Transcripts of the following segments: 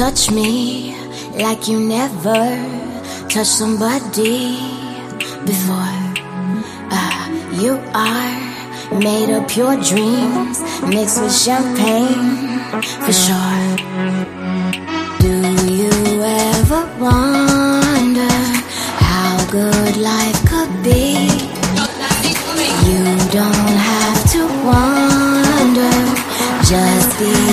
touch me like you never touched somebody before. Uh, you are made of pure dreams mixed with champagne for sure. Do you ever wonder how good life could be? You don't have to wonder, just be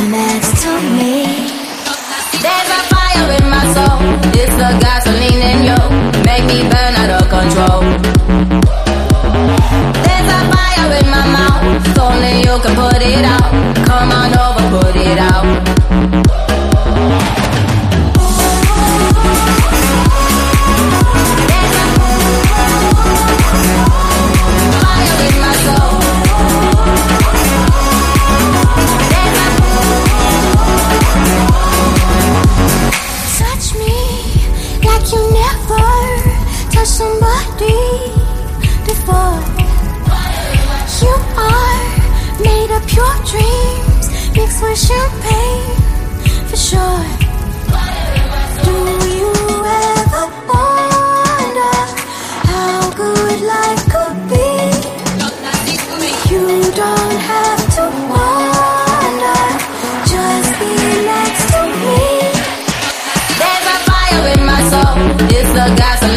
mouth, you can put it out. Come on over, put it out. Dreams mixed with champagne for sure. Do you ever wonder how good life could be? You don't have to wonder, just be next to me. There's a fire in my soul. It's the gasoline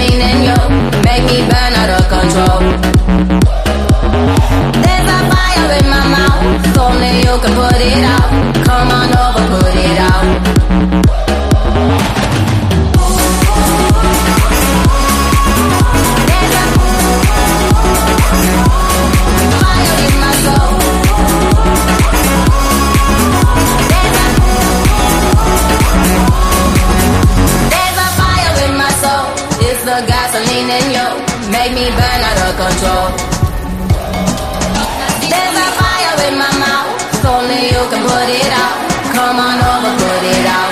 Make me burn out of control. There's a fire in my mouth, only you can put it out. Come on over, put it out.